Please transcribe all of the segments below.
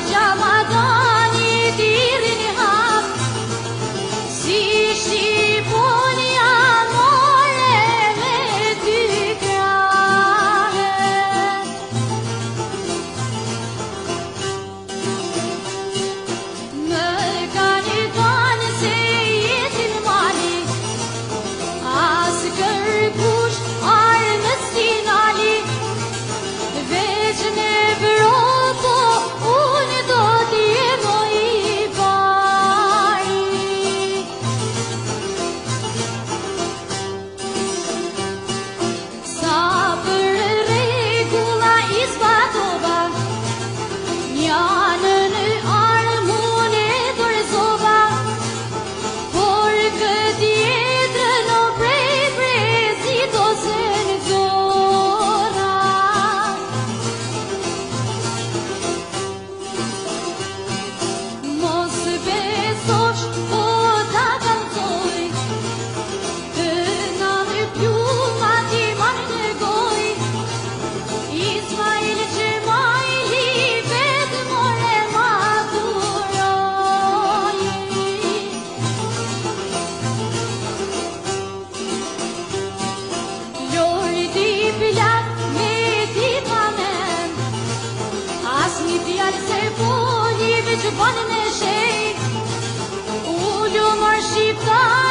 yaşamak me që banin e shej Ullumër shqiptar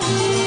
Bye.